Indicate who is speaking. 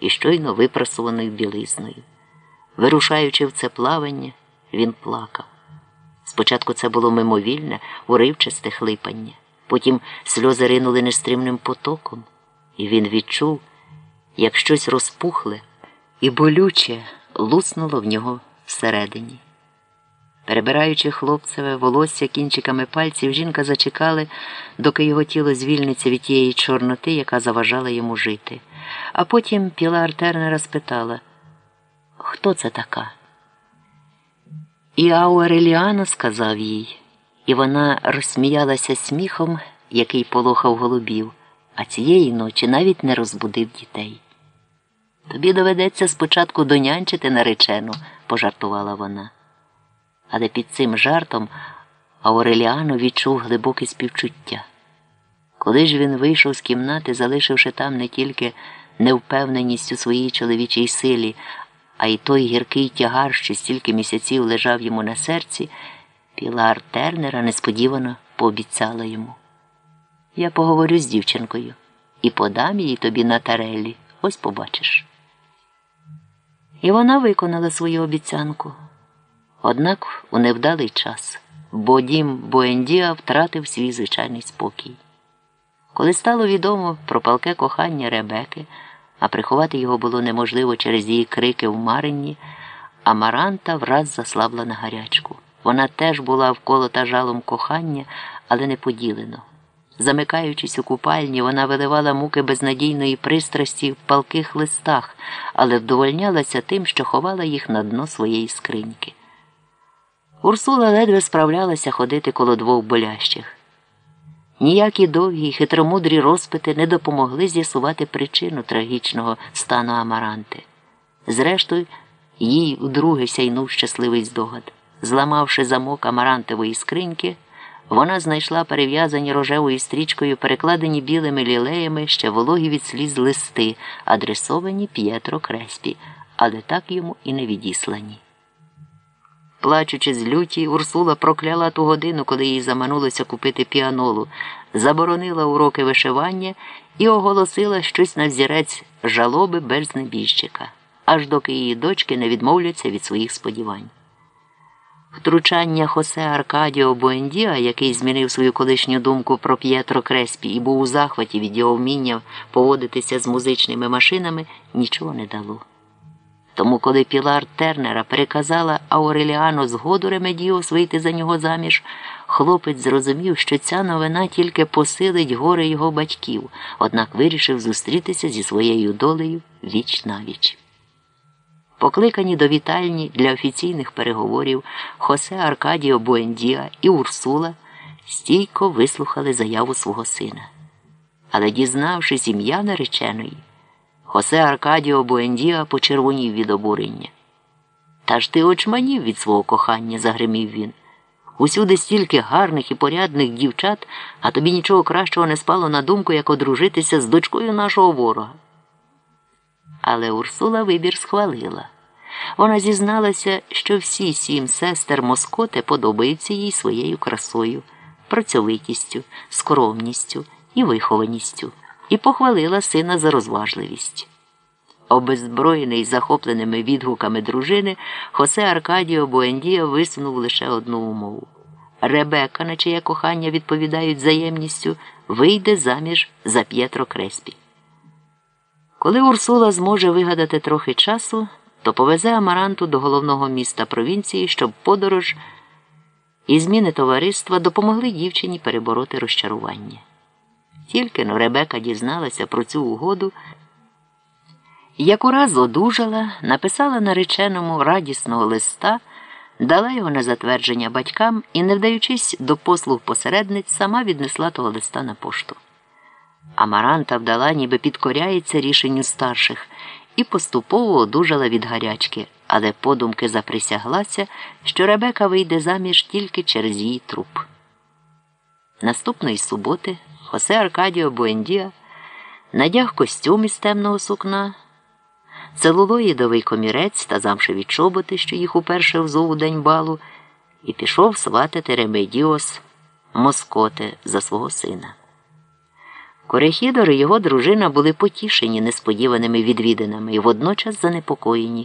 Speaker 1: і щойно випрасованою білизною. Вирушаючи в це плавання, він плакав. Спочатку це було мимовільне, уривчасте хлипання, потім сльози ринули нестримним потоком, і він відчув, як щось розпухле і болюче луснуло в нього всередині. Перебираючи хлопцеве волосся кінчиками пальців, жінка зачекали, доки його тіло звільниться від тієї чорноти, яка заважала йому жити. А потім Пілар Тернера спитала, хто це така? І Ауереліано сказав їй, і вона розсміялася сміхом, який полохав голубів, а цієї ночі навіть не розбудив дітей. Тобі доведеться спочатку донянчити наречену, пожартувала вона. Але під цим жартом Ауреліано відчув глибоке співчуття. Коли ж він вийшов з кімнати, залишивши там не тільки невпевненість у своїй чоловічій силі, а й той гіркий тягар, що стільки місяців лежав йому на серці, Пілар Тернера несподівано пообіцяла йому. Я поговорю з дівчинкою і подам її тобі на тарелі. Ось побачиш. І вона виконала свою обіцянку. Однак у невдалий час, бо дім Буендіа втратив свій звичайний спокій. Коли стало відомо про палке кохання Ребеки, а приховати його було неможливо через її крики в Маринні, Амаранта враз заслабла на гарячку. Вона теж була вколота жалом кохання, але не поділено. Замикаючись у купальні, вона виливала муки безнадійної пристрасті в палких листах, але вдовольнялася тим, що ховала їх на дно своєї скриньки. Урсула ледве справлялася ходити коло двох болящих. Ніякі довгі хитромудрі розпити не допомогли з'ясувати причину трагічного стану Амаранти. Зрештою, їй вдруге сяйнув щасливий здогад. Зламавши замок амарантової скриньки, вона знайшла перев'язані рожевою стрічкою, перекладені білими лілеями ще вологі від сліз листи, адресовані П'єтро Креспі, але так йому і не відіслані. Плачучи з люті, Урсула прокляла ту годину, коли їй заманулося купити піанолу, заборонила уроки вишивання і оголосила щось на взірець жалоби без небіжчика, аж доки її дочки не відмовляться від своїх сподівань. Втручання Хосе Аркадіо Буендіа, який змінив свою колишню думку про П'єтро Креспі і був у захваті від його вміння поводитися з музичними машинами, нічого не дало. Тому, коли Пілар Тернера переказала Ауреліану згоду Ремедіос вийти за нього заміж, хлопець зрозумів, що ця новина тільки посилить гори його батьків, однак вирішив зустрітися зі своєю долею віч-на-віч. Покликані до вітальні для офіційних переговорів Хосе Аркадіо Буендіа і Урсула стійко вислухали заяву свого сина. Але, дізнавшись ім'я нареченої, Хосе Аркадіо Буендіа почервонів від обурення. Та ж ти очманів від свого кохання, загримів він. Усюди стільки гарних і порядних дівчат, а тобі нічого кращого не спало на думку, як одружитися з дочкою нашого ворога. Але Урсула вибір схвалила. Вона зізналася, що всі сім сестер Москоте подобаються їй своєю красою, працьовитістю, скромністю і вихованістю, і похвалила сина за розважливість. Обезброєний захопленими відгуками дружини, Хосе Аркадіо Буендія висунув лише одну умову. Ребека, на чиє кохання відповідають взаємністю, вийде заміж за П'єтро Креспі. Коли Урсула зможе вигадати трохи часу, то повезе Амаранту до головного міста провінції, щоб подорож і зміни товариства допомогли дівчині перебороти розчарування. Тільки но Ребека дізналася про цю угоду, як ураз одужала, написала нареченому радісного листа, дала його на затвердження батькам і, не вдаючись до послуг посередниць, сама віднесла того листа на пошту. Амаранта вдала, ніби підкоряється рішенню старших і поступово одужала від гарячки, але подумки заприсяглася, що Ребека вийде заміж тільки через її труп. Наступної суботи Хосе Аркадіо Буендіа надяг костюм із темного сукна, целулоїдовий комірець та замшеві чоботи, що їх уперше взув у день балу, і пішов сватати Ремедіос Москоте за свого сина. Корехідор і його дружина були потішені несподіваними відвідинами і водночас занепокоєні,